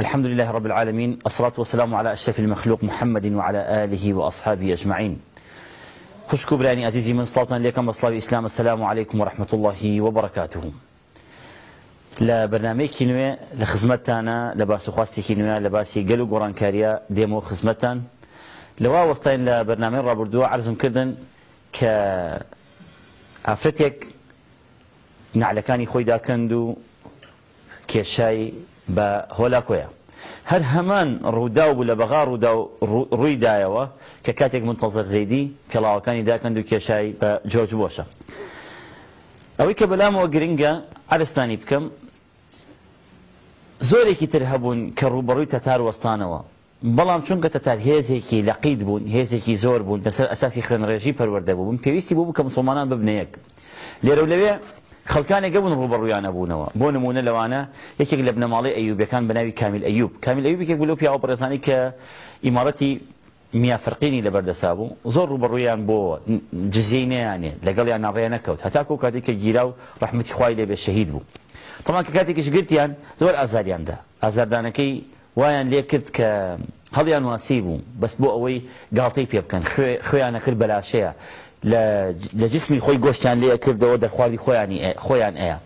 الحمد لله رب العالمين الصلاة والسلام على أشرف المخلوق محمد وعلى آله وأصحابه أجمعين خوش كبراني عزيزي من صلاة لكم وصلاة الإسلام السلام عليكم ورحمة الله وبركاته لە بەرنمەیەکی نوێ لە خزمەتتانە لە باسوخواستێکی نوێ لە باسی گەل و گۆڕانکاریە دێمە و خزمەتان لەوا وەستین لە بەرنمەی ڕابردووە عرزم کردن کە ئافرەتێک نعلەکانی خۆی داکەند بە هۆلاکۆیە هەر هەمان ڕوودا بوو لە بەغا ڕوودا ڕوویدایەوە کە کاتێک منتەزەر زەیدی پێڵاوەکانی داکەند و کێشایی بە جۆرج بۆشە ئەوەی کە بەلامەوە گرنگە عرستانی بکەم زۆرێکی تر هەبوون کە ڕوبەڕووی تەتار وەستانەوە بەڵام چونکە تەتار هێزێکی لەقید بوون هێزێکی زۆر بوون لەسەر ئەساسی خوێنڕێژی پەروەەردە بوون پێویستی بوو کە مسلمانان ببنەیەک لێرە لەوێ خەڵکانێک گەبوون ڕوبەڕویانە بوونەوە بۆ نمونە لەوانە یەکێک لە بنەماڵی ئەیوبەکان بەناوی کامیل ئەیوب کامیل ئەیوب یەکێک بلو پیاوە بەڕێزانی کە ئیمارەتی میافرقینی لە بەردەسا بوو زۆر ڕوبەڕویان بۆ جزیەی نەیانێ لەگەڵیان ناڕێ نەکەوت هەتاکو کاتێک کە گیرا و ڕحمەتی خوای لێبێ شەهید بوو تەمان کە کاتێکش گرتیان زۆر ئازاریاندا ئازاردانەکەی وایان لێ کرد کە هەڵیان واسی بوو بەس بۆ ئەوەی گاڵتەی پێ بکەن خوێیانەکرد بەلاشەیە لە جسمی خۆی گۆشتیان لێ کردەوە دەرخواردی خۆیانی خۆیان ئەیە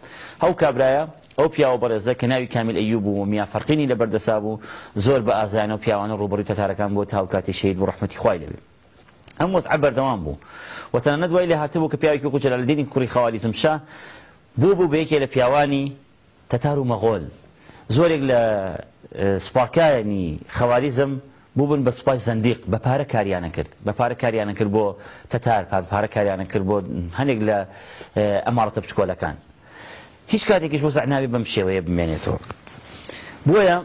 هەو کابراایە ئەو پیاوە بەڕێزە کە ناوی کامیل ئەیوب بوو میافرقینی لە بەردەسا بوو زۆر بە ئازانە و پیاوانە ڕوبڕی تەتارەکان بۆ تاوکاتی شید و ڕحمەتی خوای لەوێت ئەم وەزع بەردەوام بوو وەتەنە دوای لە هاتبوو کە پیاوێکی کوچە لە دینی کوڕی خاوالیزمشا بوو بوو بەیەکێ لە پیاوانی تەتار و مەغۆل زۆرێک لە سوپاکایانی خەواریزم بوو بن بە سوپای زەندیق بە پارە کاریانە کرد بە پارە کاریانە کرد بۆ تەتار پارە کاریانە کرد بۆ هەنێک لە ئەماڵەتە بچکۆلەکان هیچ کاتێکیش بۆ زەعناوی بەم شێوەیە بمێنێتەوە بۆیە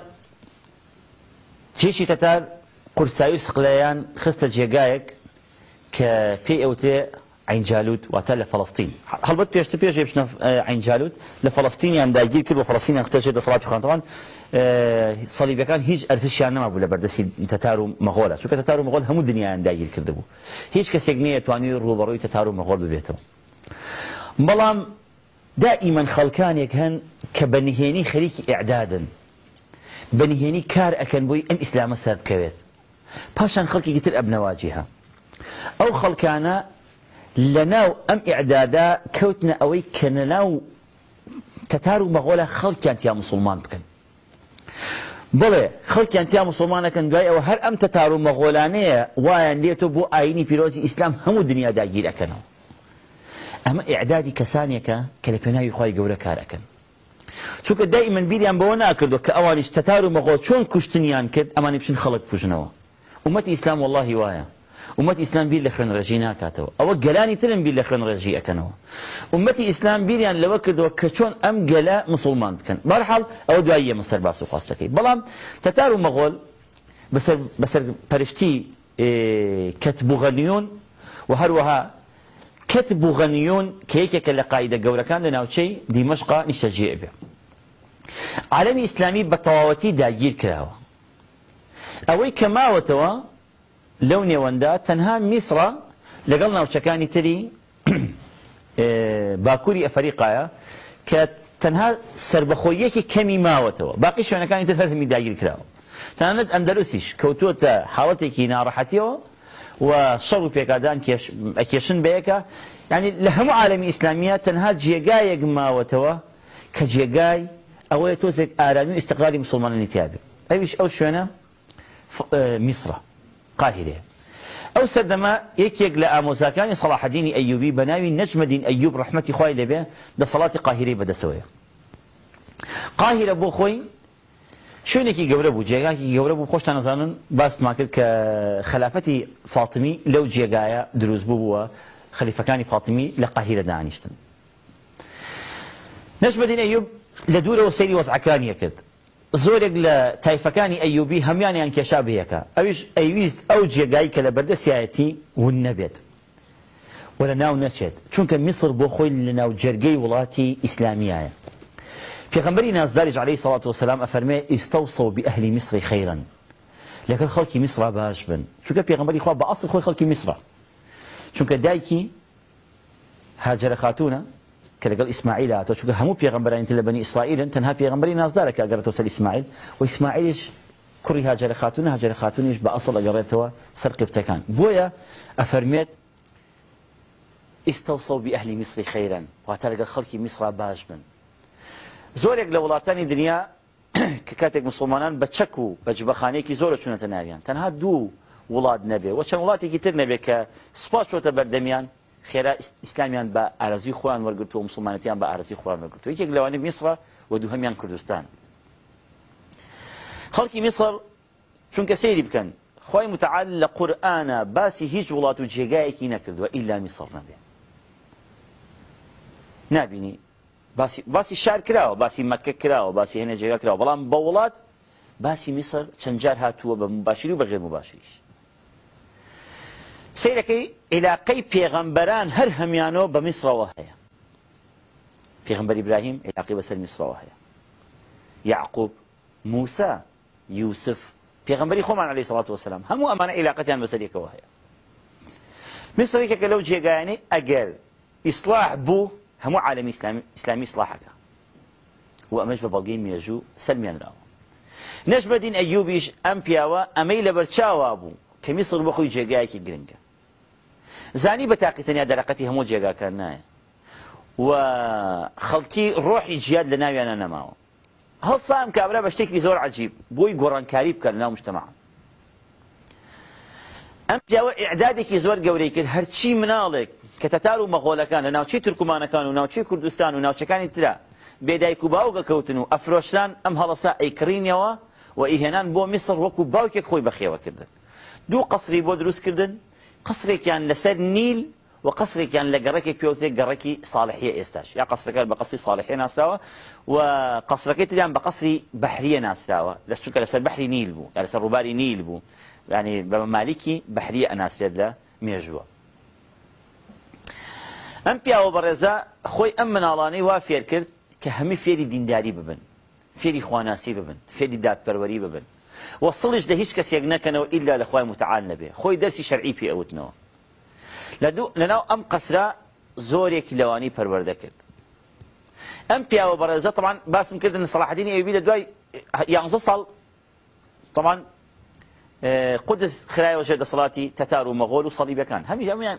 چێشی تەتار قورساوی سقلیان خستە جێگایەک کە پێی ئەوتێ عینجالوت واتە لە فلستین هەڵبەت پێشتر پێش بچنە عینجالوت لە فلستینیان داگیر کرد بە فلستین خچێت دە سڵاتی خانتەوان سەلیبەکان هیچ ئەرزشیان نەمابوو لە بەردەسی تەتار و مەغۆلە چونکە تەتار و مەغۆل هەموو دنیایان داگیر کردبوو هیچ کەسێک نییە توانی ڕوبەڕۆی تەتار و مەغۆل ببێتەوە بەڵام دائیمەن خەڵکانێک هەن کە بەنهێنی خەریکی ئەعدادن بەنهێنی کار ئەەکەن بۆی ئەم ئیسلامە سەر بکەوێت پاشان خەڵکی گتر ئەبنەواجی هە ئەو خەڵکانە لەناو ئەم ئعدادا کەوتنە ئەوەی کە لەناو تەتار و مەغۆلە خەڵکیان تیا مسلمان بکەن بڵێ خەڵکیان تیا مسلمانەکەن دوای ئەوە هەر ئەم تەتار و مەغۆلانەیە وایان لێتۆ بۆ ئاینی پیرۆزی ئیسلام هەموو دنیا داگیرەکەنەوە ئەمە ئعدادی کەسانێکە کە لە پێناوی خی گەورە کارەکەن چونکە دای من بیریان بەوە ناکردو کە ئەوانیش تەتار و مەغۆ چۆن کوشتنیان کرد ئەمانی بچین خەڵک پوژنەوە ومەتی ئیسلام واللهی وایە امتي اسلام بي لخن رجينا كاتو او جلاني تلم بي لخن رجي اكنو امتي اسلام بي يعني لو كدو كچون ام جلا مسلمان كان مرحل او دعيه مصر باسو خاصتكي بلا تتارو مغول بس بس فلسطين كتب اه، غنيون وهروها كتب غنيون كيك كلا قايده جورا كان لنا شيء دمشق نشجيبه عالمي اسلامي بتواوتي داير كلاو اوي كما وتوا لەو نێوەندا تەنها میسرە لەگەڵ ناوچەکانی تری باکووری ئەفریقایە کە تەنها سربەخۆیەکی کەمی ماوەتەوە باقی شوێنەکانی تر هەرمی داگیر کراوە تەنانەت ئەندەروسیش کەوتوتە حاڵەتێکی ناڕەحەتیەوە و شەڕ و پێکدان ئەکێشن بەیەکە ینی لە هەموو عالمی ئیسلامیە تەنها جێگایەک ماوەتەوە کە جێگای ئەوەیە تۆزێک ئارامی و ئستقلالی مسلمانانی تیاابێت ئەویش ئەو شوێنە میسرە القاهرێ ئەو سەردەما یەکێک لە ئامۆزاکانی سەلاحەدینی ئەیوبی بە ناوی نەجمەدین ئەیوب ڕحمەتی خوای لەبێ دەسەڵاتی قاهرەی بەدەسەوەیە قاهرە بۆ خۆی شوێنێکی گەورە بوو جێگاکی گەورە بوو خۆشتان نەزانن باستمان کرد کە خلافەتی فاتمی لەو جێگایە دروست بوو بووە خەلیفەکانی فاتمی لە قاهرە دانیشتن نەجمەدین ئەیوب لە دوورەوە سەیری وەزعەکانیە کرد زورگ زۆرێک لە تایفەکانی ئەیوبی هەمویانیان کێشا بەیەکە ئەویش ئەیویست ئەو جێگای کە برده سیاتی و نبیت وەرە ناو نەچێت چونکە مصر بۆ خۆی ل ناو جرگی جەرگەی وڵاتی ئیسلامیایە پێغمبەری نازداریش عليه سڵات وسلام ئەفەرمێ ئیستەوسە بئهلی مصر خیرا لەگەڵ خەڵکی مصر باش بن چونکە پێغمبەری خوا بە ئەسڵ خۆی خەڵکی میسرە چونکە دایکی هاجر خاتونه کە لەگەڵ إسماعيل هاتۆ آه، چونکە هەموو پێغمبەرانی لە بەنی ئیسرائیلن تەنها پێغمبەری نازدارە کە ئەگەرێتەوە سەر إسماعيل و إسماعيل کوڕی هاجرە خاتون هاجر خاتون بە ئەسڵ ئەگەڕێتەوە سەر قبتەکان بۆیە ئەفەرمێت ئیستەوسە بی ئەهلی میسری خەیرن واتە لەگەڵ خەڵکی میسرا باش بن زورك لو لا تاني دنيا ككاتك مسلمان بتشكو چەک و زورك جبەخانەیەکی زۆرە چونەتە دو ولاد نبي وڵات ولاتي كتير نبي كسباش وتبردميان خێرا ئیسلامیان بە ئارازی خۆیان وەرگتووە مسلمانەتیان بە ئارازی خۆیان وەرگتووە یەکێک لەوانی میسرە و دووهمیان کوردستان خەڵکی میسر چونکە سەیری بکەن خی متعال لە قورآە باسی هیچ وڵات و جێگایەکی نەکردووە ئیلا میسر نەبێ نبینی باسی شار کراوە باسی مەکە کراوە باسی هێنە جێگا کراوە بەڵام بە وڵات باسی میسر چەند جار هاتووە بە مباشری و بەغێر مباشریش سيركي الى قي پیغمبران هر يانو بمصر وهي پیغمبر ابراهيم الى قي بسر مصر وهي يعقوب موسى يوسف پیغمبري خوما عليه الصلاه والسلام همو امان علاقتان بسريك مصر مصريك كلو جيغاني اجل اصلاح بو همو عالم اسلامي اسلامي اصلاحك و امش ببلغيم يجو سلميان راو نجم الدين ايوبيش امبياوا اميل برشاوا ابو کە میسر بە خۆی جێگایەکی گرنگە زانی بە تاقیتەنیا دەرەقەتی هەموو جێگاکە نایە و خەڵکی ڕۆحی جیاد لە ناویانە نەماوە هەڵسام کابرا بە شتێکی زۆر عجیب بۆی گۆڕانکاری بکەن ناو مشتتەما ئەم پیاوە ئعدادێکی زۆر گەورەی کرد هەرچی مناڵێک کە تەتار و مەغۆلەکان لە ناوچی تورکمانەکان و ناوچی کوردستان و ناوچەکانی تررا بێدایک و باوگە کەوتن و ئەفرۆشتان ئەم هەڵەسا ئەیکڕینەوە و ئیهێنان بۆ میسر وەکو باوکێک خۆی بەخێوەکردن دوو قسری بۆ دروستکردن قسرێکیان لەسەر نیل و قسرێکیان لە گەڕێکی پێوتێ گەڕێکی ساڵحیە ئێستاش كان بقصري صالحية ناس ساڵحێ ناسراوە و قسرەکەی تدان بە قسری بەحریە ناسراوە لەستوکە لەسەر بەحری نیل بوو لەسەر ڕووباری نیل بوو ینی بە مالیکی بەحریە ئەناسرێت لە مێژووە ئەم پیاوە بەڕێزە خۆی ئەم مناڵانەی وا فێر کرد کە هەمی فێری دینداری ببن فێری خواناسی ببن فێری دادپەروەری ببن وەسڵیش لە هیچ کەسێک نەکەنەوە ئیلا لە خخوای متعاال نەبێ خۆی دەرسی شەرعی پێ ئەوتنەوە لەناو ئەم قەسرا زۆرێکی لەوانی پەروەەردە کرد ئەم پیاوە بەڕێزە تەمان باسم کردن سەلاحدینی ئەوبی لە دوای یانزە ساڵ تەمان قدس خراوە ژێ دەسەڵاتی تەتار و مەغۆل و سەڵیبەکان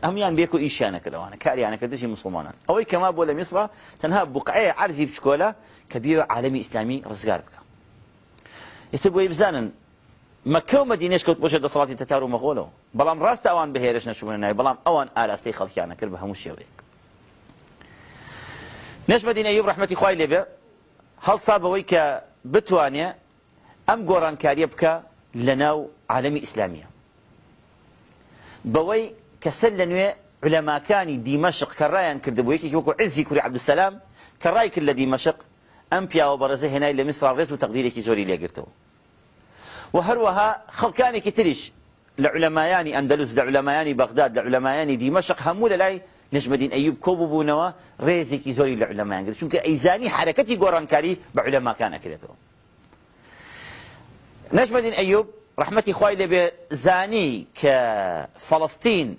هەمیان بێک و ئیشیانە کردەوەوانە کاریانەکە دژی مسلمانان ئەوەی کەما بۆ لە میسرە تەنها بقعەیە عرزی بچکۆلە کە بێوە عالمی ئیسلامی ڕزگار بکە ئێستا بۆ ی بزانن مەکە و مەدینێش کەوت بۆشە دەسەڵاتی تەتار و مەغۆلەوە بەڵام ڕاستە ئەوان بەهێرش نەشوونە نای بەڵام ئەوان ئاراستەی خەڵکیانە کرد بە هەموو شێوەیەک نێش مەدینە یوب ڕحمەتی خوای لێبێ هەڵسا بەوەی کە بتوانێ ئەم گۆڕانکاریە بکە لە ناو عالەمی ئیسلامیە بەوەی کەسەر لە نوێ علەماکانی دیمەشق کە ڕایان کرده بۆ یەکێکی وەکو عزی کوری عەبدوسەلام کە ڕای کرد لە دیمەشق ئەم پیاوە بەڕێزە هێنای لە میسرا وهروها خلكاني كتريش لعلماياني أندلس لعلماياني بغداد لعلماياني دمشق همولة لاي نجم الدين أيوب كوبو نوا ريزي كيزوري لعلماياني قلت شونك أيزاني حركتي قرانكاري بعلماء كان أكلته نجم الدين أيوب رحمتي خوي لبي زاني كفلسطين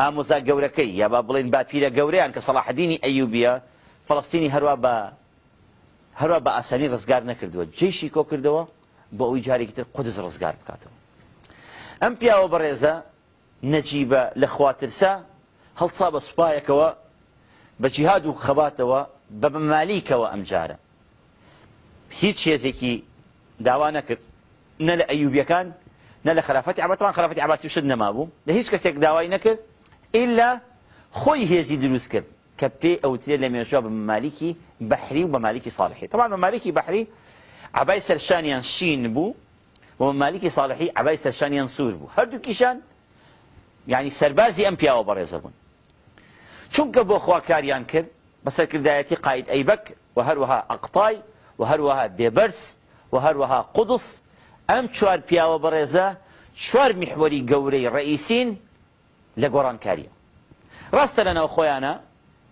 آموزا قوركي يا بابلين بابيرا قوريان كصلاح ديني أيوبيا فلسطيني هروبا هروبا هروا با أساني رزقار نكردوا جيشي كوكردوه بۆ ئەوی جارێکتر قودز ڕزگار بکاتەوە ئەم پیاوە بەڕێزە نەجیبە لە خواترسا هەڵسا بە سوپایەکەوە بە جیهاد و و خەباتەوە کوا ام ئەمجارە هیچ چیزی هێزێکی دعوانه کرد نە لە ئەیوبیەکان نە لە عباس طبعا خلافەتی عباسی شت نەمابوو ده هیچ کسی که دعوانه کرد ئللا خوی هیزی دروس کرد کە پێ ئەوترێ لە مێژە بە مالیکی بحری و بە مالیکی ساڵحی تەوان بە مالیکی بحری عبای سەرشانیان شین بوو و مالیکی ساڵحی عبای سەرشانیان سوور بوو هەردووکیشان ینی سەربازی ئەم پیاوە بەڕێزە بوون چونکە بۆ خواکاریان کرد بە سەرکردایەتی قاید ئەیبەک و هەروەها ئەقتای و هەروەها دێبەرس و هەروەها قودس ئەم چوار پیاوە بەڕێزە چوار میحوەری گەورەی ڕئیسین لە گۆڕانکاریە ڕاستە لەناو خۆیانە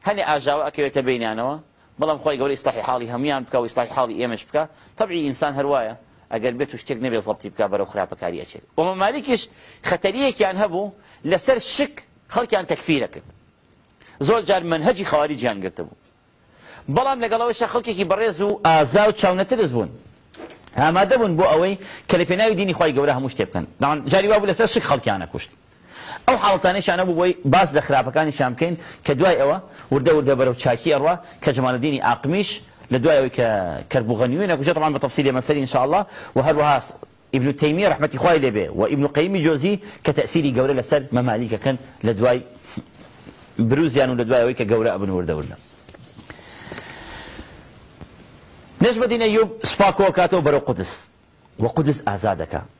هەنێ ئاژاوە ئەکەوێتە بینانەوە بەڵام خۆی گەوری ئستاحی حاڵی هەمویان بکە و ئستاحی حاڵی ئێمەش بکە تەبعی ئینسان هەروایە ئەگەر بێت و شتێک نەبێ زڵبتی بکە بەرەو خراپەکاری ئەچێت ئۆمە مالیکیش خەتەریەکیان هەبوو لەسەر شک خەڵکیان تەکفیرە کرد زۆر جار منهەجی خاواریجیان گرتە بوو بەڵام لەگەڵەوەشە خەڵکێکی بەڕێز و ئازا و چاونەتەدەست بوون هامادە بوون بۆ ئەوەی کە لە پێناوی دینی خی گەورە هەموو شتێ بکەن جاری وا بوو لەسەر شک خەڵکیانە کوشتی حالتانی حاڵتانێکیان بوو بوی باز لە خراپەکانیشان بکەین کە دوای ئەوە وردە وردە بەرەو چاکی ئەڕوا کە جمالدینی ئاقمیش لە دوایەوەی کە کەربوغەنیوێنە گوژێت ڕمان بە تەفسیلی مەسەری انشاءله و هەروەها ابن تيمية رحمة إخوائي لبي وابن قيم جوزي كتأسيري قولة لسر مماليك كان لدواي بروزيان ولدواي ويك قولة أبن وردة وردة نجم دين أيوب سباكو كاتو برو قدس وقدس أزادك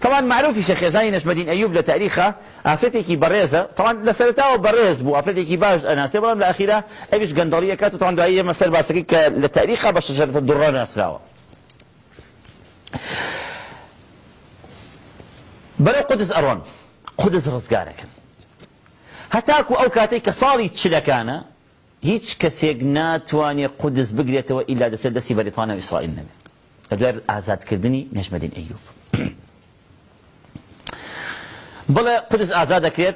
طبعا معروفی شەخێزانی نەشمەدین ئەیوب لە تاریخە ئافرەتێکی بەڕێزە طبعا لە سەرتاوە بەڕێز بوو ئافرەتێکی باش ئەناسێ بەڵام لە ئەخیرا ئەویش گەندەڵیە کات و تەوان دوایی ئێمە سەر باسەکەی کە لە تاریخە بە شەجەرەتە دوڕە ناسراوە بەرە قودس ئەڕۆن قودس ڕزگارەکەن هەتاکو ئەو کاتێک کە ساڵی چلەکانە هیچ کەسێک ناتوانێت قودس بگرێتەوە ئیلا دەسەر دەستی بەریتانە و ئیسرائیل نەبێت لە دوێر ئازادکردنی نەژمەدین ئەیوب بلا قدس أعزاد دەکرێت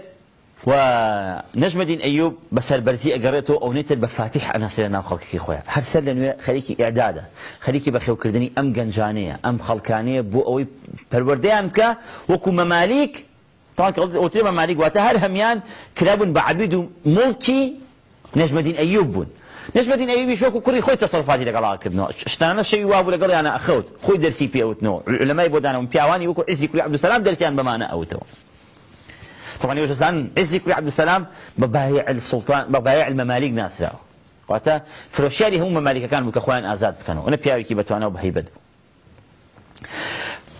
ونجم الدين أيوب بسال برزي أقريته أو ئەو بفاتح أنا فاتیح ئەناسرە ناو خەڵکی خۆیان هەر سەر خليكي نوێ خەریکی ئێعدادە خەریکی أم خێوکردنی ئەم گەنجانەیە ئەم خەڵکانەیە بۆ ئەوەی پەروەردەیان بکە اوتري مماليك وقتها هل هميان كلاب بعبيد ملكي نجم الدين ايوب بون نجم الدين أيوب شوكو كري خوي تصرفاتي لك الله كبنا شتانا شيء وابو لك انا اخوت خوي درسي بي اوتنو علماء بودانا من بياواني وكو عزي كل عبد السلام درسيان بمعنى اوتو طبعا يوسف سان عزك بي عبد السلام ببايع السلطان ببايع المماليك ناس له قاتا فروشاري هم مماليك كانوا كخوان ازاد كانوا انا بياوي كي بتوانا وبهيبد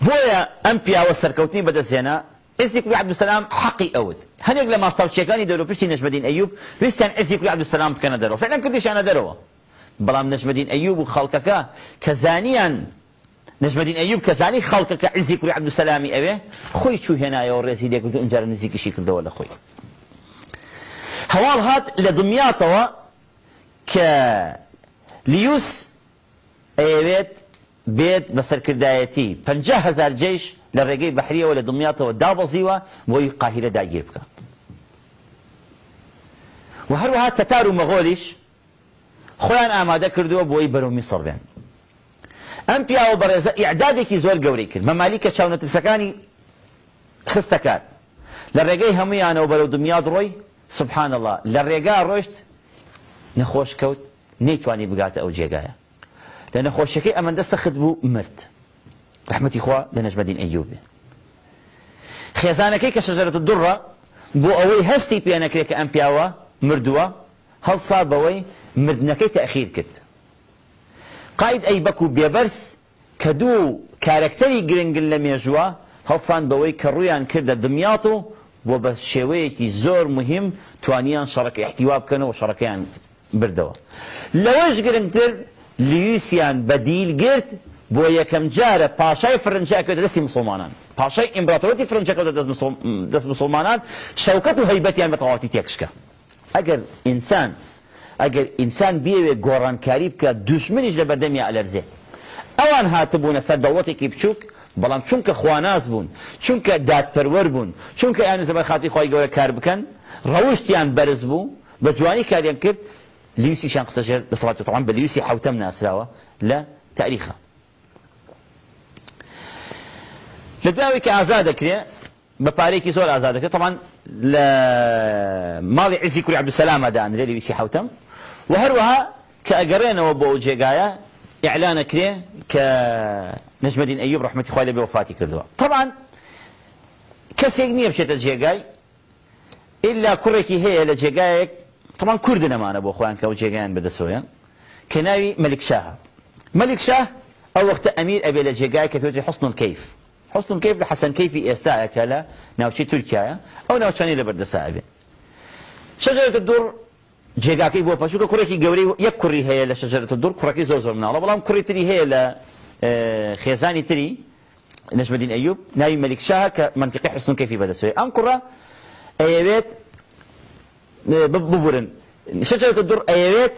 بويا ام بيا وسركوتين بدا زينا عزك بي عبد السلام حقي اوذ هنيك لما صار شيكاني دولو فيش نجم الدين ايوب كان عزك بي عبد السلام كان دارو فعلا كنتش انا دارو بلام نجم الدين ايوب وخلقك كزانيا نجم الدين أيوب كزاني خالك كعزي كري عبد السلام أبي خوي شو هنا يا ورزيد يا كذو إنجار نزيك شيء كذا ولا خوي هوال هاد لدمياته ك ليوس أيوب بيت بسر كردايتي فنجه هزار جيش للرقي بحرية ولا دمياته ودابا زيوة موي قاهرة داير بك وهروها تتارو مغولش خوان آماده كردو بوي برو مصر بين ئەم پیاوە بەڕێزە ئیعدادێکی زۆر گەوری کرد مەمالیکە چاونەترسەکانی خستەکان لە ڕێگەی هەمویانەوە بەرەو دنیا ڕۆی سبحان الله لە ڕێگا ڕۆشت نەخۆش کەوت نەیتوانی بگاتە ئەو جێگایە لە نەخۆشیەکەی ئەمەندە سەخت بوو مرد رحمەتی خوا لە نەژمەدین ئەیوبێ خێزانەکەی کە شەژەرەت دوڕە بۆ ئەوەی هەستی پێ نەکرێت کە ئەم پیاوە مردووە هەڵسا بەوەی مردنەکەی تەخیر کرد قاید ئەیبەک و بێبەرس کە دوو کارکتەری گرنگن لە مێژووە هەڵسان بەوەی کە ڕوویان کردە دمیات و بۆ بە شێوەیەکی زۆر مهم توانیان شەڕەکە احتیوا بکەنەوە شەڕەکەیان بردەوە لەوەش گرنگتر لیویسیان بەدیل گرت بۆ یەکەم جارە پاشای فرنجەکە دەستی مسلمانان پاشای ئیمبراتۆرەتی فرنجەکە دەست مسلمانان شەوکەت و هەیبەتیان بە تەواتی تێکشکە ئەگەر ئینسان ئەگەر ئینسان بیاوێ گۆڕانکاری بکە دوشمنیش لە بەردەمی ئەلەرزێ ئەوان هاتبوونە سەر دەوڵەتێکی بچووک بەڵام چونکە خواناز بوون چونکە دادپەروەر بوون چونکە ئەیان زەبەر خاتی خۆی گەورە کار بکەن ڕەوشتیان بەرز بوو بە جوانی کاریان کرد لیوسیشان قسەژێر دەسەڵاتی تەوان بە لیوسی حوتەم ناسراوە لە تاریخە لە دواوی کە ئازا دەکرێ بە پارێکی زۆر ئازادەکە تەوان لە ماڵی عزی کوری عبدسەلامەدانرێ لیویسی حوتەم وهروها كأجرينا وبوجا جايا إعلان كري كنجم الدين أيوب رحمة خالد بوفاتي كردوه طبعا كسيجنيه بشتى جيجاي إلا كركي هي لجاي طبعا كردنا ما أنا أبو أخوان كأو جايان بدسويا كناوي ملك شاه ملك شاه أو وقت أمير أبي لجاي كفيوت حصن كيف حصن الكيف لحسن كيف إستاء كلا ناوشي تركيا أو ناوشاني لبردسابي شجرة الدور جگاکی جێگاکەی بۆ پەچووکە کوڕێکی گەورەی یەک کوڕی هەیە لە شەجرەت دور کی زۆر زۆر مناڵە بەڵام کوڕی تری هەیە ل اه، خێزانی تری نجم ایوب ئەیوب ملک شاه ک منطقه حسن کەفی بەدەسوێت ان کوڕە ئەیەوێت اه، ببورن شەجرەت دور ئەیەوێت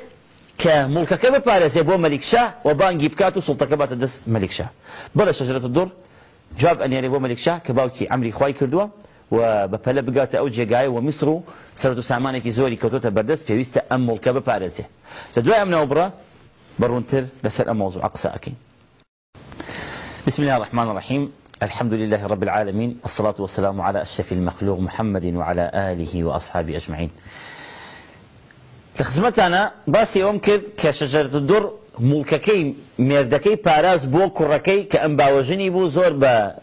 کە مڵکەکە بپارێزێ ملک شاه و بانگی بکات و سڵتەکە باتە دەست مەلیکشاه بەڵە شەجرەت دور جواب ملک شاه مەلیکشاه کە باوکی ئەمری خوای کردووە و بەپەلە بگاتە او جگای و میسر و سەر و سامانێکی زۆری کەوتۆتە بەردەست ام ملک به بپارێزێ ته دوه ئەم ناوبڕە برونتر لەسەر ئەم مۆزوع عقسا ئەەکەین بسم الله الرحمن الرحيم الحمد لله رب العالمين والصلاة والسلام على أشرف المخلوق محمد وعلى آله وأصحابه أجمعين لخزمتنا باس يوم كد كشجرة الدر ملككي ميردكي باراز بو كركي كأنباوجيني بو زور با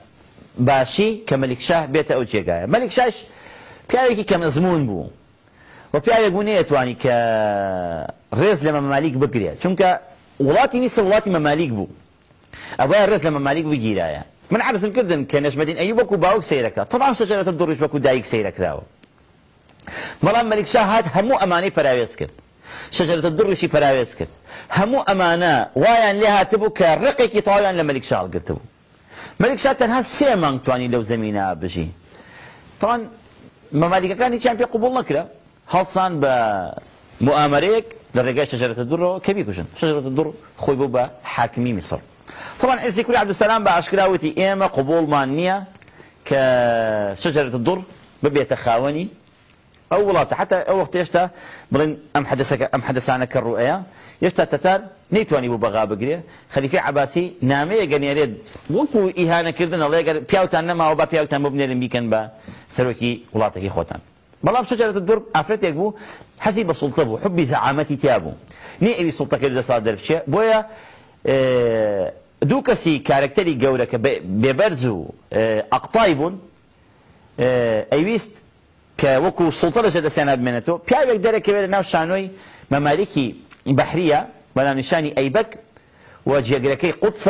باشی که ملک شاه بیت او بێتە ملک جێگایە پیاری که کم ازمون بو و پیاری پیاوێک بوو نەیەتوانی کە ڕێز لە مەمالیک بگرێت چونکە وڵاتی نیسە وڵاتی مەمالیک بوو ئەوە ڕێز لە مەمالیک بگیرایە من عرزم کردن کە نەشمەدین ئەوی وەکو باوک سیرەکە تەبان شەجارەتە دڕش وەکو دایک سیرەکراوە ملک شاه هات همو امانی پراوێز کرد شجرة الدرشي پراوێز کرد هەموو ئەمانە وایان لێ هاتبوو کە ڕقێکی تاوایان لە مەلیکشاڵ گرتبوو ملك تەنها سێ مانگ لو لەو زمینە بژی تاوان مەمالیکەکانی چیان پێ قوبول نەکرا هەڵسان بە مؤامرەیەک لە ڕێگای شەجرەتە دوڕەوە کە بیکوژن شەجرەتە دوڕ خۆی بوو بە حاکمی مصر طبعا عزی کوری عبدالسلام بە ئاشکراوەتی ئێمە قبول نییە کە شەجرەتە دوڕ ببێتە خاوەنی أو اولات حتى او وقت يشتا بلن ام حدثك ام حدث عنك الرؤيا يشتا تتر نيتواني ببغا بغري خليفه عباسي نامه غنيري وكو اهانه كردن الله اگر پياوتان نما او با پياوتان مبني لم يكن با سروكي ولاتك خوتن بلا شجره تدور افرت يكو حسي بسلطه بو حبي زعامتي تيابو ني ابي سلطه كرد صادر بشي بويا آه، دوكسي كاركتري جورك ببرزو آه، اقطايبون آه، ايويست که وکو کە وەکو سڵتەشە دەسێنات بمێنێتەوە پیاوێک دەرەکەوێت ناو شانۆی ممالکی بحریه بنا نشانی ایبک و قدس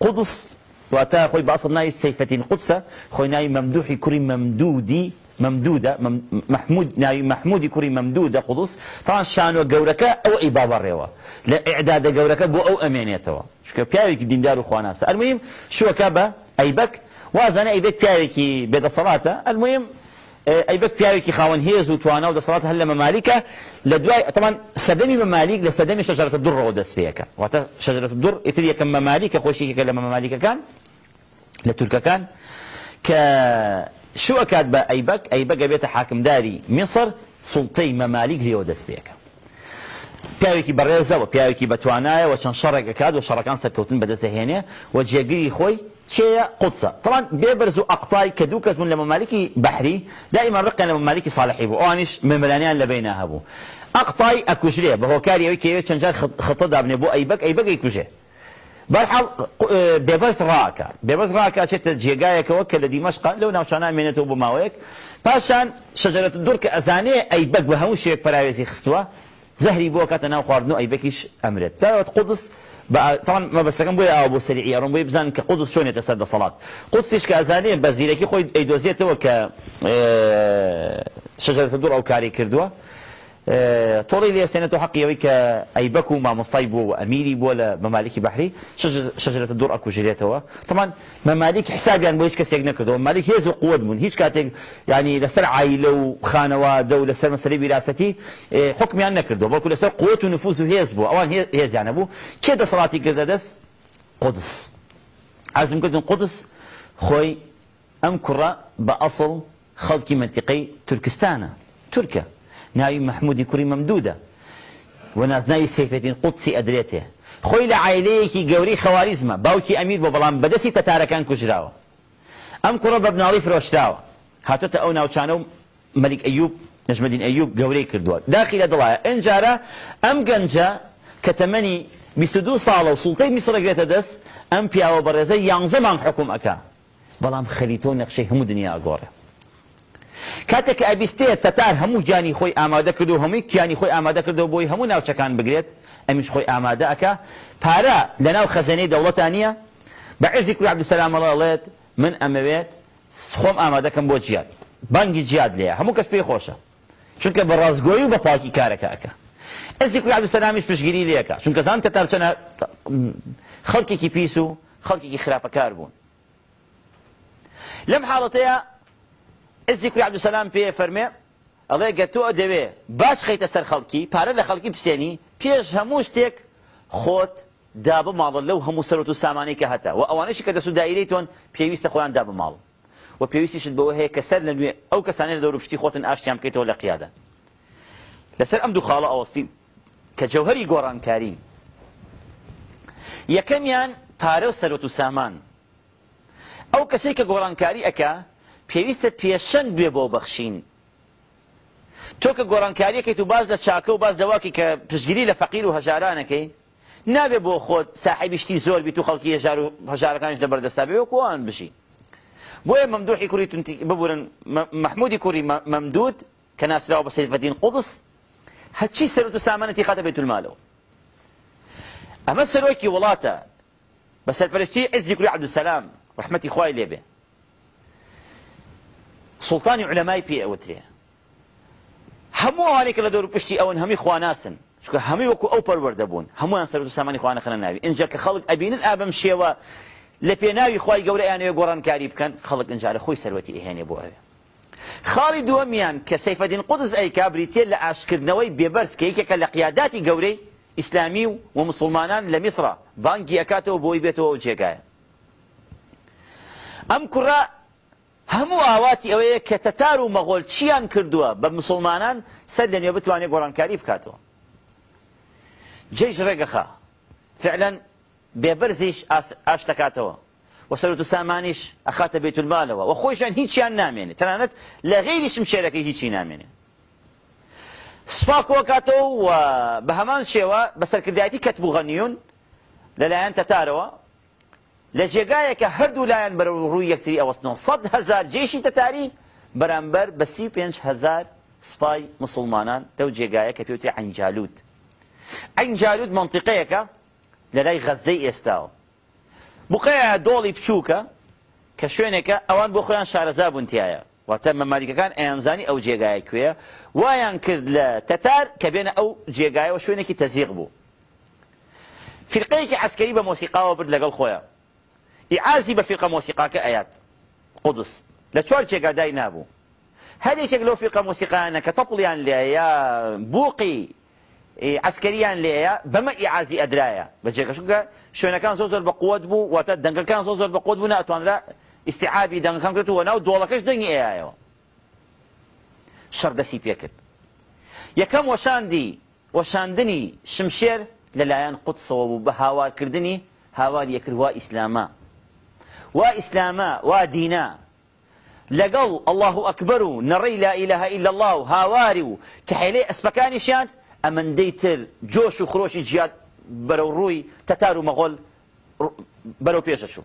قدس و اتا خوی با اصل نای سیفتین قدس خوی نای ممدوحی کری ممدودی ممدودة محمود محمود ناوی محمودی کوری مەمدودە قودس تاان شانۆ گەورەکە ئەو ئەی باوەڕێەوە لە ئعدادە گەورەکە شو كا بيعي كدين دارو دیندار المهم شو كابا أيبك وأزنا أيبك بيعي كي بيد بێدەسەڵاتە المهم إيه، اي بك فياوي كي خاون هيز وتوانا ود صلات هل ممالكه لدواي طبعا سدمي ممالك لسدمي شجره الدر ودس فيك وات شجره الدر اتدي كم ممالك خوشي كي لما ممالك كان لتركا كان ك شو اكاد باي بك اي بك بيت حاكم داري مصر سلطي ممالك ليودس فيك پیاوی کی برزه و پیاوی کی بتوانای و چن شرک کاد و شرکان سکوتن بده زهینه و جګری خوئ شيء قدسة طبعا بيبرزوا أقطاي كدوكس من لممالكي بحري دائما رقا لممالكي صالحي بو أوانش مملانيان لبينها بو أقطاي أكوشرية بهو كاري ويكي يتشنجار خطة دابني بو أي بك أي بك يكوشي بەرحاڵ آه، بێبەست ڕاکە بێبەست ڕاکە چێتە جێگایەکەوە کە لە دیمەشق لەو لو مێنێتەوە بۆ ماوەیەک پاشان شەجرەت دوور کە ئەزانێ ئەی بەک بە هەموو شێک پراوێزی خستووە زەهری بۆ کاتە ناو خواردن و تاوت قدس طبعا مەبەستەکەم بۆی ئەو بۆ سەری ئێڕم بۆی بزان کە قودس چۆنێتە سەر دەسەڵات قودسیش کە ئەزانێ بە زیرەکی خۆی ئەیدۆزیێتەوە کە شەجەرەتە دوور ئەو کاری کردووە طوري لي سنة حقي ويك أي بكو مع مصيب وأميري ولا ممالك بحري شجرة الدور أكو جريتها طبعا ممالك حساب يعني بويش كسيج نكده ممالك هيز قوة من هيش كاتج يعني لسر عائلة وخانة دو لسر مسلي براستي إيه، حكم يعني نكده بقول لسر قوة ونفوذ هيز بو أوان هيز يعني بو كده صلاتي كده دس قدس عزم كده قدس خوي أمكرة بأصل خلقي منطقي تركستانة تركيا ناوي محمود کوری ممدودة و نازناوی سیفێتین قوتسی ئەدرێتێ خۆی لە عیلەیەکی جوري خوارزمة باوكي أمير بۆ بدسي تتاركان تەتارەکان أم كرب ابن عريف بناڵی فرۆشتراوە تأونا وشانو ملك أيوب نجم الدين أيوب جوري گەورەی داخل داخی لە دڵایە ئەنجارە ئەم گەنجە کە تەمەنی 22 ساڵە و سوڵتەی میسرەگرێتە دەست ئەم پیاوە بەڕێزە یانزەمان حکوم ئەکا بەڵام خەلیتۆ نەخشەی کاتێک ئەبیستەیە تەتار هەموو جانی خۆی ئامادە کرد و هەمووی کیانی خۆی ئامادە کردەوە بۆی هەموو ناوچەکان بگرێت ئەمیش خۆی ئامادە ئەکا پارە لە ناو خەزەنەی دەوڵەتانە بە عێزی کولا عبدوسەلامەڵڵێت من ئەمەوێت خۆم ئامادەکەم بۆ جیاد بانگی جیاد لێە هەموو کەس پێی خۆشە چونکە بە ڕازگۆی و بە پاکی کارەکە ئەەکە ئەزی کولا عبدوسەلامیش پشگیری لێەکە چونکە زان تەتار چەنە خەڵکێکی پیس و خەڵکێکی خراپەکار بوون لەم حاڵەتەیە ئزی کوی عبدوسەلام پێ فەرمێ ئەڵێ گەتۆ دەوێ باش خەیتە سەر خەڵکی پارە لە خەڵکی پسێنی پێش هەموو شتێک خۆت دا بماڵە لەو هەموو سەرەت و سامانی کە هەتا و ئەوانەشی کە دەسو دایریتۆن پێویستە خۆیان دا بماڵ و پێویستیشت بەوە هەیە کە سەر لە نوێ ئەو کەسانێت دەور پشتی خۆتن ئاشتیان بکەیتەوە لە قیادا لەسەر ئەم دوو خاڵە ئەوەستی کە جەوهری گۆڕانکارین یەکەمیان پارە و سەرەت و سامان ئەو کەسێک کە گۆڕانکاری ئەکا پێویستە پێشەنگ بێ بۆ بەخشین تۆ کە گۆڕانکاریەکەیت و باز لە چاکە و باز دەواکی کە پشگیری لە فەقیر و هەژارانەکەی نابێ بۆ خۆت ساحیبیشتی زۆر بیت و خەڵکی هەژارەکانش لە بەردەستا بێ وەکوان بشی بۆیە مەمدوحی کوری تونتی ببورن محمودی کوری مەمدود کە ناسراوە بە سەیفەدین قودس هەچی سەرت و سامانەتی خاتە بێت مالەوە ئەمە سەرۆکی وڵاتە بە سەرپەرشتی عزی کوری عەبدوسەلام ڕحمەتی خوای لێبێ سڵتانی علەمای پێ ئەوترێ هەموو ئەوانێکە لە دەور پشتی ئەوەن هەمی خواناسن چکە هەمی وەکو ئەو پەروەەردە بوون هەمویان سەر سامانی خوانە خەنە ناوی اینجا کە خەڵک ئەبینن ئابم شێوە لە پێناوی خی گەورەیانەیە گۆڕانکاری بکەن خەڵک ئەنجارە خۆی سەرەتی ئەهێنێ بۆ ئەوێ خاڵی دووەمیان کە سەیفەدین قودز ئەیکا بریتێ لە ئاشکردنەوەی بێبەرز کە یەکێکە لە قیاداتی گەورەی ئیسلامی و مسلمانان لە میسرا بانگی ئەکاتەوە بۆی بێتەوە ئەو جێگایە ئەم کوڕە هەموو ئاواتی ئەوەیە کە تەتار و مەغۆل چیان کردووە بە مسلمانان سەر دەنێ بتوانێت گۆڕانکاری بکاتەوە جێژ ڕێگەخە فعلەن بێبەرزیش ئاش دەکاتەوە وەسەرت و سامانیش ئەخاتە بێتولمالەوە و خۆشیان هیچیان نامێنێت تەنانەت لە غیریشم شێرەکەی هیچی نامێنێت سوپاکۆ کاتەوە بە هەمان شێوە بەسەرکردایەتی کەتبوو غەنیون لەلایەن تەتارەوە لە جێگایەکە هەردوو لایەن بەرە ڕووی یەکتری ئەوەستنەوە سەد هزار جێشی تەتاری بەرامبەر بە سی پێنج هزار سپای مسلمانان لەو جێگایە کە پێوتی ئەنجالوت ئەنجالوت منتیقەیەکە لە لای غەزەی ئێستاوە بقەیە دۆڵی بچووکە کە شوێنێکە ئەوان بۆ خۆیان شارەزا بوونتیایە واتە مەماریکەکان ئەیانزانی ئەو جێگایە کوێە وایان کرد لە تەتار کە بێنە ئەو جێگایەوە شوێنێکی تەزیق بوو فرقەیەکی عسکەری بە مۆسیقاوە برد لەگەڵ خۆیان ئیعازی بە فیرقە مۆسیقاکە ئەیات قودس لە چوار جێگادای نابوو هەر یەکێک لەو فیرقە مۆسیقانە کە تەپڵیان لێە بووقی عسکەریان لێە بەمە ئیعازی ئەدرایە بە جێگەشکە شوێنەکان زۆ زۆر بە قوت بوو واتە دەنگەکان زۆ زۆر بە كتو وناو ناتوانرا كش دەنگەکان کردووە ناو دۆڵەکەش يا ئێایەوە شەر دەسی پێکرد یەکەم وەشاندی وەشاندنی شمشێر لەلایەن قوتسەوە بوو بە كردني هاوار یەکروا إسلاما واسلاما ودينا لقوا الله اكبر نري لا اله الا الله هاواريو كحيلي اسبكاني شانت امن ديتل جوشو وخروش جياد برو روي تتارو مغول برو بيششو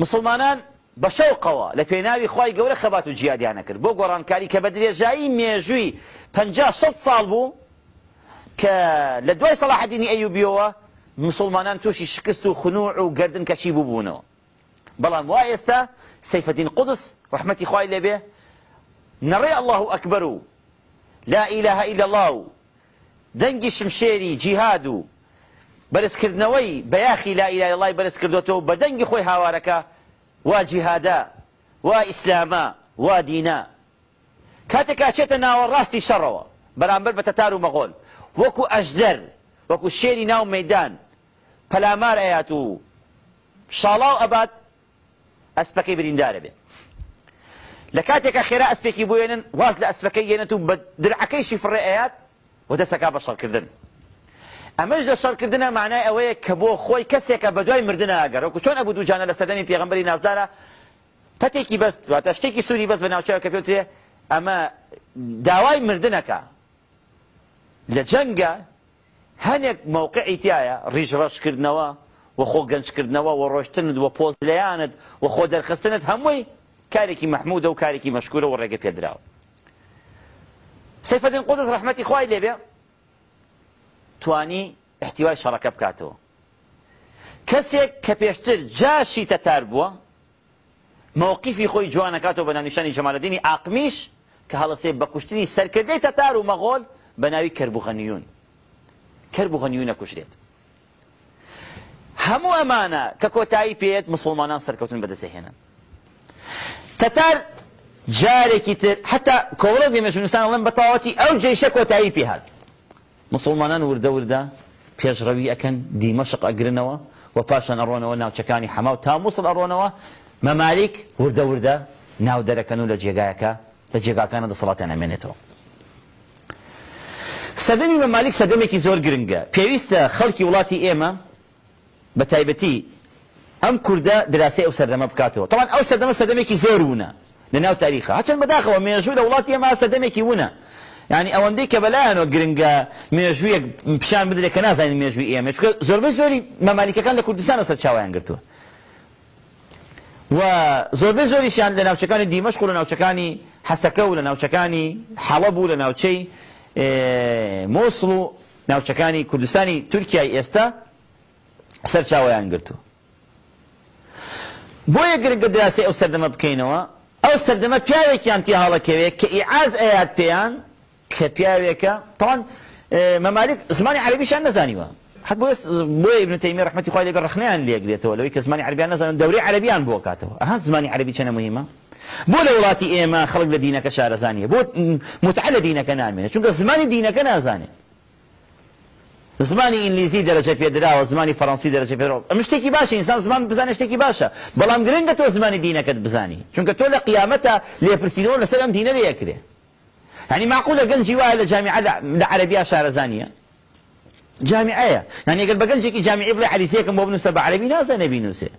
مسلمانان بشوقوا لفيناوي خواي قولي خباتو جياد يانكر بو قران كاري كبدري جاي ميجوي بنجا صد صالبو ك لدوي صلاح الدين ايوبيوه مسلمانان تووشی شكستو خنوع و گردن کەچی ببوونەوە بەڵام سيف الدين قدس رحمتي خواهي اللي لێبێ نري الله ئەکبەر لا إله إلا الله دنجي شمشيري جهادو جیهاد كردنوي بياخي لا إله إلا الله کردوێتەوە كردوتو بدنجي خوي هاواركا وا جیهادا وا ئیسلامە وا دینا کاتێکا چێتە ناوە ڕاستی شەڕەوە بەرامبەر بە تەتار و مەغۆل وەکو وەکو شێری ناو مەدان پەلامار ئەیات و شاڵاو ئەبات ئەسپەکەی بریندارە بێت لە کاتێکە خێرا ئەسپێکی بێنن واز لە ئەسپەکەی یێنێت و بە درعەکەیشی فڕێ ئەیات و دەسەکە بە شەڵکردن ئەمەش لە شەڕکردنە معنای ئەوەیە کە بۆ خۆی کەسێکە بە دوای مردنەگەر وەکو چۆن ئەبوو دووجانە لە سەدەمی پێغمبەری نازدارە پەتێکی بەست واتە شتێکی سووری بەست بە ناوچەوە کە پێوتێ ئەمە داوای مردنەکە لە جەنگە هەنێک مووقعی تایە ڕیژڕەشکردنەوە و خۆ گەنجکردنەوە و ڕۆشتنت و پۆزلیانت و خۆ دەرخستنت هەمووی کارێکی مەحمودە و کارێکی مەشکورە و ڕێگە پێدراوە سەفەدن قۆدەس ڕحمەتی خی لێبێ توانی احتیوای شەڕەکە بکاتەوە کەسێک کە پێشتر جاشی تەتار بووە مووقیفی خۆی جوانەکاتەوە بە نانیشانی ژەمالەدینی ئاقمیش کە هەڵەسێ بە کوشتنی سەرکردەی تەتار و مەغۆل بە ناوی کربوخەنیون کرد بۆ هەنیوی نەکوشرێت هەموو ئەمانە کە کۆتایی پێێت مسلمانان سەرکەوتن بەدەسەهێنن تەتار جارێکی تر حتا کۆڵەکی مەژنووسان ئەڵم بەتاوەتی ئەو جێشە کۆتایی پێهات مسلمانان وردە وردە پێشڕەوی ئەەکەن دیمەشق ئەگرنەوە و پاشان ئەڕۆنەوە ناوچەکانی حەما و تا مووسڵ ئەڕۆنەوە مەمالیک وردە وردە ناودەرەکەن و لە جێگایەکە لە جێگاکانە دەسەڵاتیان ئەمێنێتەوە سەدەمی بە مالیک سەدەمێکی زۆر گرنگە پێویستە خەڵکی وڵاتی ئێمە بە تایبەتی ئەم کووردە دراسی ئەو سەردەمە بکاتەوە تەوان ئەو سەدەمە سەدەمێکی زۆر وونە لەناو تاریخ هاچەند بەداخەوە مێژوو لە وڵاتی ئێمە سەدەمێکی وونە ینی ئەوەندەی کە بەلایەنەوە گرنگە مێژوویەک پیشان بدرێت کە نازانین مێژووی ئێمە چکە زۆربەی زۆری مەمالیکەکان لە کوردستانە سەر چاوایان گرتووە و زۆربەی زۆریشیان لە ناوچەکانی دیمەشق و لە ناوچەکانی حەسەکە و لە ناوچەکانی حەڵە بوو لە ناوچەی مۆسڵ و ناوچەکانی کوردستانی تورکیای ئێستا سەر چاوەیان گرتو بۆیە گرنگە دراسی ئەو سەردەمە بکەینەوە ئەو سەردەمە پیاوێکیان تی هاڵەکەوێت کە ئیعاز ئەیات پێیان کە پیاوێکە تەوان مەمالک زمانی عربیشان نزانیوە حت بۆ بۆ ابن تەیمی ڕحمەتی خوای لێگە ڕخنیان لێگرێتەوە لەوەی کە زمانی عربیان نەزانن دەوری عربیان بۆ کاتەوە ئەها زمانی عربی چەنە مهمە بۆ لە وڵاتی ئێمە خەڵک لە دینەکە شارەزانیە بۆ متع لە دینەکە نامێنێت چونکە زمانی دینەکە نازانێت زمانی ئینگلیزی دەرەجە پێدراوە زمانی فەڕەنسی دەرەجە پێرەوە ئەم شتێکی باشە ئینسان زمان بزانێت شتێکی باشە بەڵام گرنگە تۆ زمانی دینەکەت بزانی چونکە تۆ لە قیامەتە لێپرسینەوە لەسەر ئەم دینە لەیەکرێ هەنی ماقولە گەنجی وایە لە جامی لە عەربیا شارەزانیە جامعەیە یعنی ئەگەر بە گەنجێکی جامی بڵێ علیزیەکەم بۆ بنووسە بە عەربی نازانە بینوسێ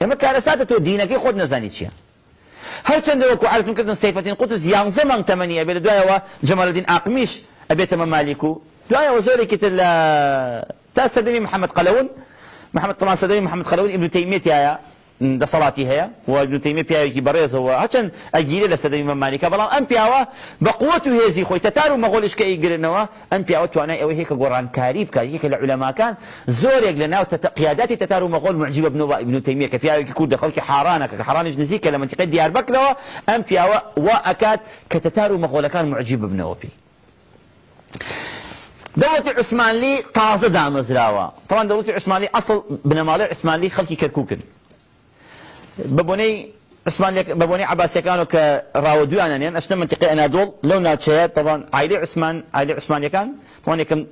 ئێمە کارەساتە تۆ دینەکەی خۆت نەزانی چییە هر چند هەرچەندە وەکو عرفکردن سیفەتین قوتز یانزە مانگ تەمەنیە بێت دوایەوە جەمالدین ئاقمیش ئەبێتەمە مالیک و دوایەوە زۆرێکی تر لە آه، تا سەدەمی محەممەد قەلەون محەممەد تەما محمد قلون ابن ئبن تەیمێتیایە دەسەڵاتی هەیە و دوتەیمە پیاوێکی بەڕێزەوە هەچەند ئەگیرە لە سەدەمی مەمانیکە بەڵام ئەم پیاوە بە قووەت و هێزی خۆی تەتار و مەغۆلیشکە ئیگرنەوە ئەم پیاوە توانای ئەوەی هەیە کە گۆڕانکاری بکات یەکە لە علەماکان زۆرێک لە ناو قیاداتی تەتار و مەغۆل معجیبە بنەوە ئیبن تەیمە کە پیاوێکی کورد خەڵکی حارانە کە حرانش نزیکە لە منتیقی دیاربەکرەوە ئەم پیاوە وا ئەکات کە تەتار و مەغۆلەکان معجیب ببنەوە پێی دەوڵەتی عوسمانلی تازە دامەزراوە تەوان دەوڵەتی عوسمانلی ئەسڵ بنەماڵی عوسمانلی خەڵکی کەرکوو کرد ببني عثمان ببني عباس كانوا كراودو أنا يعني أشنا منطقة أنادول لو ناتشيا طبعا عائلة عثمان عائلة عثمان كان طبعا كم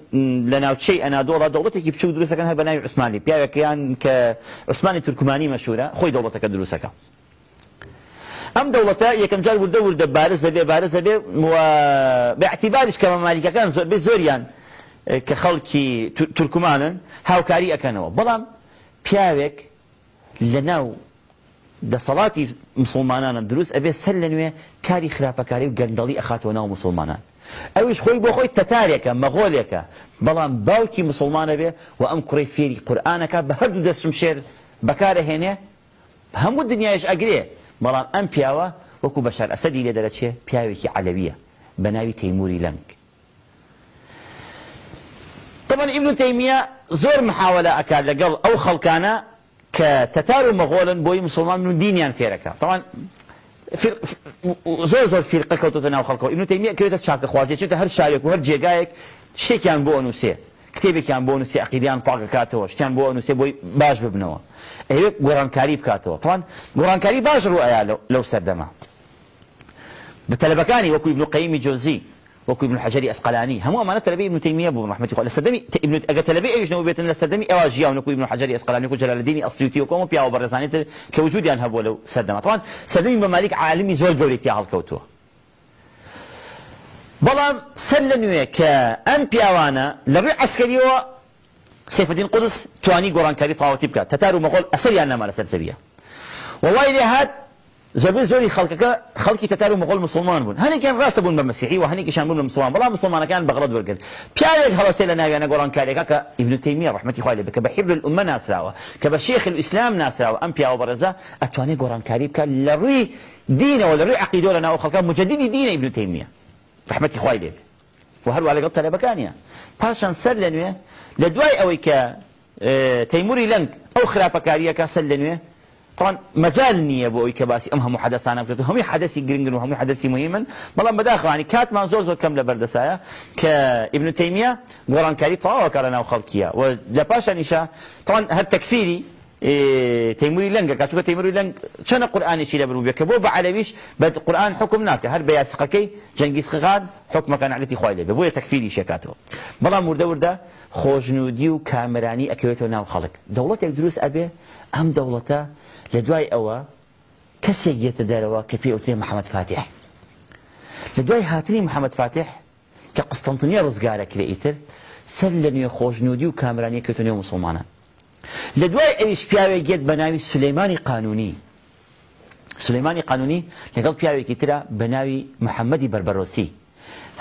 لنا شيء أنادول دولتي كيف شو دروسها كان هالبناء عثماني بيا كان كعثماني تركماني مشهورة خوي دولتك دروسها ئەم دەوڵەتە یەکەم جار وردە وردە بارزە بێ بارزە بێ بەاعتیبارش کە مەمالیکەکان زۆر بێ زۆریان کە خەڵکی تورکمانن هاوکاری ئەەکەنەوە بەڵام پیاوێک لە ناو دەسەڵاتی مسلمانانم دروست ئەبێ سەر لە نوێ کاری خراپەکاری و گەندەڵی ئەخاتەوە ناو مسلمانان ئەویش خۆی بۆ خۆی تەتارێکە مەغۆلێکە بەڵام باوکی مسلمانە بێ و ئەم کوڕی فێری قورآانەکە بە هەردوو دەستم شێر بەکارەهێنێ هەموو دنیایش ئەگرێ بەڵام ئەم پیاوە وەکو بەشار ئەسەدی لێ دەرەچێ پیاوێکی علەویە بە ناوی تەیموری لەنگ طبعا ابن تەیمیا زۆر محاولە ئەکات لەگەڵ ئەو خەڵکانە کە يعني و مەغۆڵن بۆی مسلمان و دینیان فێرەکە تاوان زۆر زۆر فیرقە کەوتۆتە ناو خەڵکەوە این تەیمیە کەوێتە چاکە خوازیە چێتە هەر شارێک و هەر جێگایەک شتێکیان بۆ ئەنووسێ کتێبێکیان بۆ نووسی عقیدیان پاکەکاتەوە شتیان بۆ ئەنووسێ بۆی باش ببنەوە ئەوێت گۆرانکاری بکاتەوە تاوان گۆرانکاری باش ڕوو ئایا لەو سەردەما بە تەلەبەکانی وەکوی بنوقەیمی جۆزی وەکوی بن الحجري اسقلاني هم ئەمانە تەلبی ابن تيميه ابو رحمه الله السدمي ابن اجا تلبي ايش نو بێتن السدمي سەدەمی ئەوا ژیاون ابن الحجري اسقلاني كو جلال الدين اصيوتي کۆمە پیاوە بەڕێزانی تر کە وجودیان هەبوو لەو طبعا سەدەمی بە مالیک عالمی زۆر گەورەتی هەڵکەوتووە بەڵام سەر لە نوێ کە ئەم پیاوانە لەڕێ عسکەریەوە قدس تواني گۆڕانکاری تاوەتی بکات تتار و اسري انا نەما لەسەر والله وەڵای هاد هات زەبێ زۆری خەڵکەکە خەڵکی تەتار و مەغۆڵ مسلمان بوون هەنێکیان ڕاستە بوون بە مەسیحی و هەنێکیشان بوون بە مسلمان بەڵام مسلمانەکان بەغڵەت وەرگرت پیاوێک هەوەسێ لە ناویانە گۆڕانکاریەکە کە ئیبن تەیمیە ڕەحمەتی خوای لێ بکە بە حیبر الئومە ناسراوە کە بە شێخ الئیسلام ناسراوە ئەم پیاوە بەڕێزا ئەتوانێت گۆڕانکاری بکە لە ڕووی دینەوە لە ڕووی عەقیدۆ لە ناو خەڵکە مجەدیدی دینە ابن تەیمیە ڕەحمەتی خوای لێ و هەروە لەگەڵ تەلەبەکانیە پاشان سەر لە نوێ لە دوای ئەوەی کە اه، تەیموری لەنگ ئەو خراپەکاریەکە طبعا مجال نییە بوي كباسي کە باسی ئەم هەموو حدەسانە بکرێت هەمووی حدەسی گرنگن و هەمووی حدەسی مهمن بەڵام بەداخوانی کاتمان زۆر زۆر کەم لە بەردەسایە کە ئبن تەیمیە گۆڕانکاری تەواوەکە لە ناو خەڵکیە و لە پاشانیشە تاوان تيموري تەکفیری تەیموری لەنگە کاچووکە تەیموری لەنگ چەنە قورآانیشی لە بروبێ کە بۆ بە علەویش بە قورآن حکم ناکە هەر بە یاسقەکەی جەنگیز خغان حکمەکان علەتی خوای لێ بۆیە تەکفیری شکاتەوە بەڵام وردەوردا خۆشنودی و کامرانی ئەکەوێتەوە ناو خەڵک دەوڵەتێک دروست ئەبێ لە دوای ئەوە کەسێک گێتە دەرەوە کە پێ ئەوتێ محەممەد فاتح لە دوای هاتنی محەممەد فاتح کە قستنتنیە ڕزگارەکی لە ئیتر سەر لە نوێ خۆشنودی و کامرانی کردنیە مسلمانە لە دوای ئەویش پیاوێک گێت بە ناوی سلەیمانی قانونی سلەیمانی قانونی لەگەڵ پیاوێکی ترە بە ناوی محەممەدی بربەرۆسی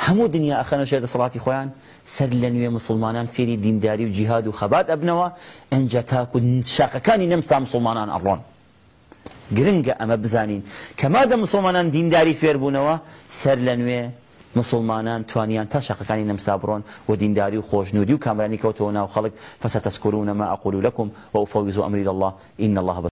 هەموو دنیا ئەخەنە شێ دەسەڵاتی خۆیان سەر لە نوێ مسلمانان فێری دینداری و جیهاد و خەبات ئەبنەوە ئەنج تاکو شاقەکانی نەمسا مسلمانان ئەڕۆن گرنگە ئەمە بزانین کەمادە مسلمانان دینداری فێربوونەوە سەر لە نوێ مسلمانان توانیان تا شقەکانی نەمسا بڕۆن و دینداری و خۆشنودی و کامرانی کەوتەوە ناو خەڵک فسەتەسکرونەما ئەقول لەکم و فەویز و ئەمری الله إن الله